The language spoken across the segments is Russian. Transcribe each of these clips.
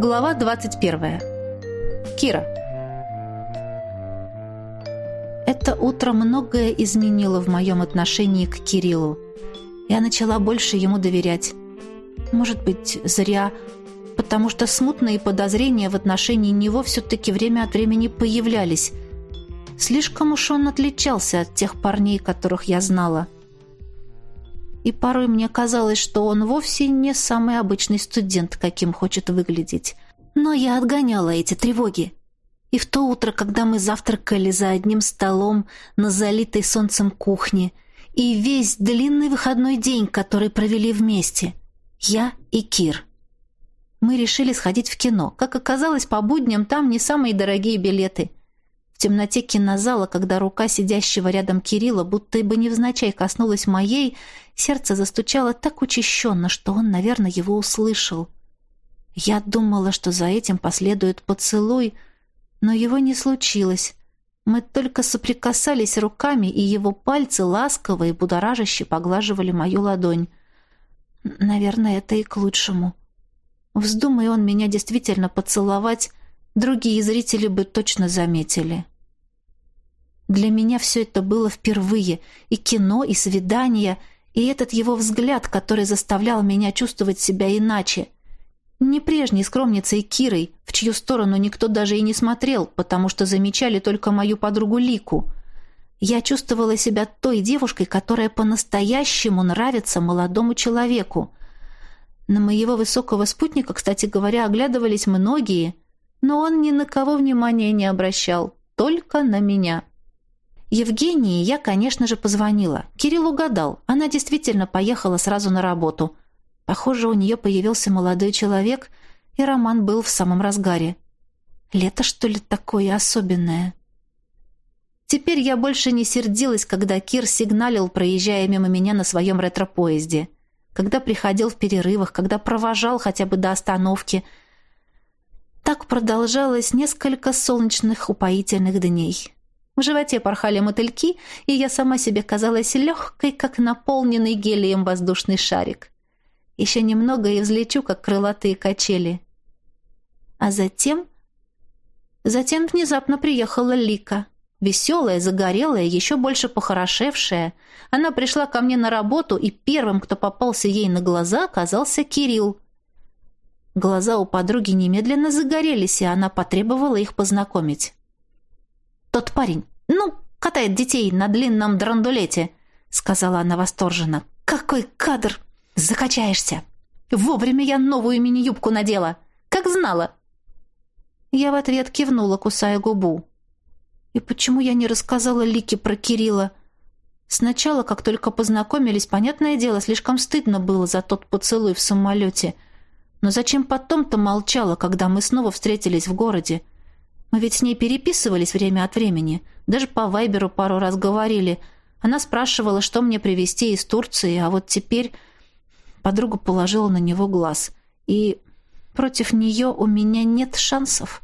Глава 21. Кира. Это утро многое изменило в моем отношении к Кириллу. Я начала больше ему доверять. Может быть, зря, потому что смутные подозрения в отношении него все-таки время от времени появлялись. Слишком уж он отличался от тех парней, которых я знала. И порой мне казалось, что он вовсе не самый обычный студент, каким хочет выглядеть. Но я отгоняла эти тревоги. И в то утро, когда мы завтракали за одним столом на залитой солнцем кухне, и весь длинный выходной день, который провели вместе, я и Кир. Мы решили сходить в кино. Как оказалось, по будням там не самые дорогие билеты. Темноте кинозала, когда рука сидящего рядом Кирилла будто бы невзначай коснулась моей, сердце застучало так учащенно, что он, наверное, его услышал. Я думала, что за этим последует поцелуй, но его не случилось. Мы только соприкасались руками, и его пальцы ласково и будоражаще поглаживали мою ладонь. Наверное, это и к лучшему. Вздумай он меня действительно поцеловать, другие зрители бы точно заметили. Для меня все это было впервые. И кино, и свидание, и этот его взгляд, который заставлял меня чувствовать себя иначе. Не прежней скромницей Кирой, в чью сторону никто даже и не смотрел, потому что замечали только мою подругу Лику. Я чувствовала себя той девушкой, которая по-настоящему нравится молодому человеку. На моего высокого спутника, кстати говоря, оглядывались многие, но он ни на кого внимания не обращал, только на меня. Евгении я, конечно же, позвонила. Кирилл угадал. Она действительно поехала сразу на работу. Похоже, у нее появился молодой человек, и роман был в самом разгаре. Лето, что ли, такое особенное? Теперь я больше не сердилась, когда Кир сигналил, проезжая мимо меня на своем ретро-поезде когда приходил в перерывах, когда провожал хотя бы до остановки. Так продолжалось несколько солнечных упоительных дней. В животе порхали мотыльки, и я сама себе казалась легкой, как наполненный гелием воздушный шарик. Еще немного и взлечу, как крылатые качели. А затем... Затем внезапно приехала Лика — Веселая, загорелая, еще больше похорошевшая. Она пришла ко мне на работу, и первым, кто попался ей на глаза, оказался Кирилл. Глаза у подруги немедленно загорелись, и она потребовала их познакомить. «Тот парень, ну, катает детей на длинном драндулете», — сказала она восторженно. «Какой кадр! Закачаешься! Вовремя я новую мини-юбку надела! Как знала!» Я в ответ кивнула, кусая губу. И почему я не рассказала Лике про Кирилла? Сначала, как только познакомились, понятное дело, слишком стыдно было за тот поцелуй в самолете. Но зачем потом-то молчала, когда мы снова встретились в городе? Мы ведь с ней переписывались время от времени. Даже по Вайберу пару раз говорили. Она спрашивала, что мне привезти из Турции, а вот теперь подруга положила на него глаз. И против нее у меня нет шансов.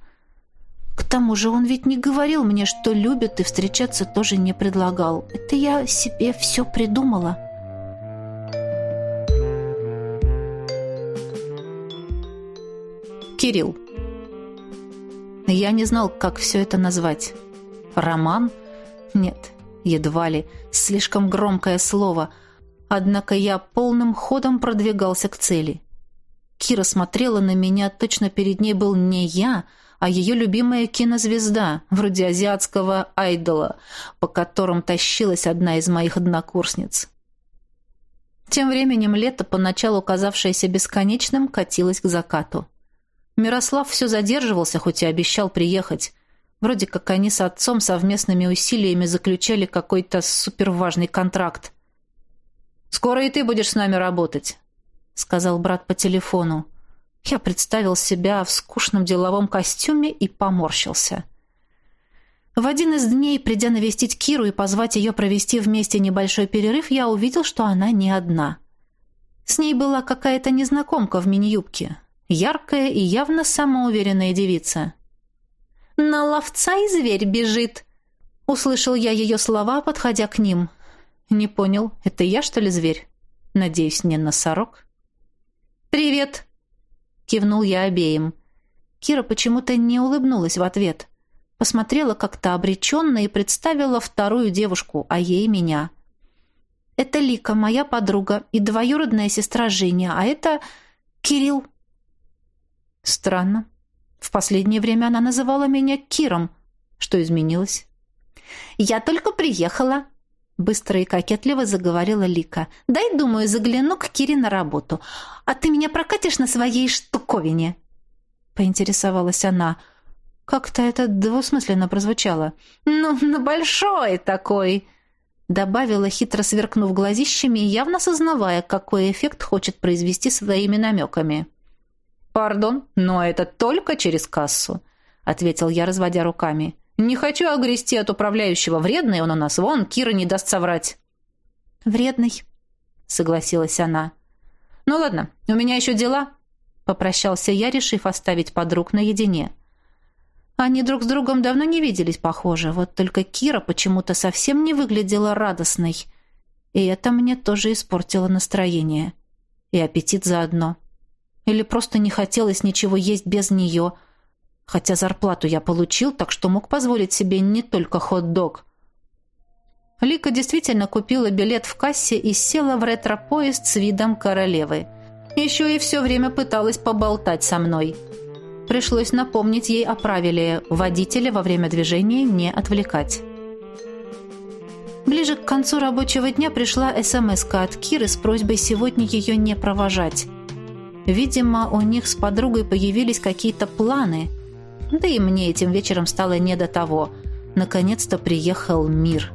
К тому же он ведь не говорил мне, что любит, и встречаться тоже не предлагал. Это я себе все придумала. Кирилл. Я не знал, как все это назвать. Роман? Нет, едва ли. Слишком громкое слово. Однако я полным ходом продвигался к цели. Кира смотрела на меня, точно перед ней был не я, а ее любимая кинозвезда, вроде азиатского айдола, по которым тащилась одна из моих однокурсниц. Тем временем лето, поначалу казавшееся бесконечным, катилось к закату. Мирослав все задерживался, хоть и обещал приехать. Вроде как они с отцом совместными усилиями заключали какой-то суперважный контракт. «Скоро и ты будешь с нами работать», — сказал брат по телефону. Я представил себя в скучном деловом костюме и поморщился. В один из дней, придя навестить Киру и позвать ее провести вместе небольшой перерыв, я увидел, что она не одна. С ней была какая-то незнакомка в мини-юбке. Яркая и явно самоуверенная девица. «На ловца и зверь бежит!» Услышал я ее слова, подходя к ним. «Не понял, это я, что ли, зверь? Надеюсь, не носорог?» «Привет!» — кивнул я обеим. Кира почему-то не улыбнулась в ответ. Посмотрела как-то обреченно и представила вторую девушку, а ей меня. «Это Лика, моя подруга, и двоюродная сестра Женя, а это Кирилл». «Странно. В последнее время она называла меня Киром. Что изменилось?» «Я только приехала», — быстро и кокетливо заговорила Лика. «Дай, думаю, загляну к Кире на работу. А ты меня прокатишь на своей штуковине?» Поинтересовалась она. Как-то это двусмысленно прозвучало. «Ну, на большой такой!» Добавила, хитро сверкнув глазищами явно сознавая, какой эффект хочет произвести своими намеками. «Пардон, но это только через кассу», — ответил я, разводя руками. Не хочу огрести от управляющего. Вредный он у нас. Вон, Кира не даст соврать. Вредный, согласилась она. Ну ладно, у меня еще дела. Попрощался я, решив оставить подруг наедине. Они друг с другом давно не виделись, похоже. Вот только Кира почему-то совсем не выглядела радостной. И это мне тоже испортило настроение. И аппетит заодно. Или просто не хотелось ничего есть без нее – Хотя зарплату я получил, так что мог позволить себе не только хот-дог. Лика действительно купила билет в кассе и села в ретро-поезд с видом королевы. Еще и все время пыталась поболтать со мной. Пришлось напомнить ей о правиле водителя во время движения не отвлекать. Ближе к концу рабочего дня пришла смс от Киры с просьбой сегодня ее не провожать. Видимо, у них с подругой появились какие-то планы – да и мне этим вечером стало не до того. Наконец-то приехал мир.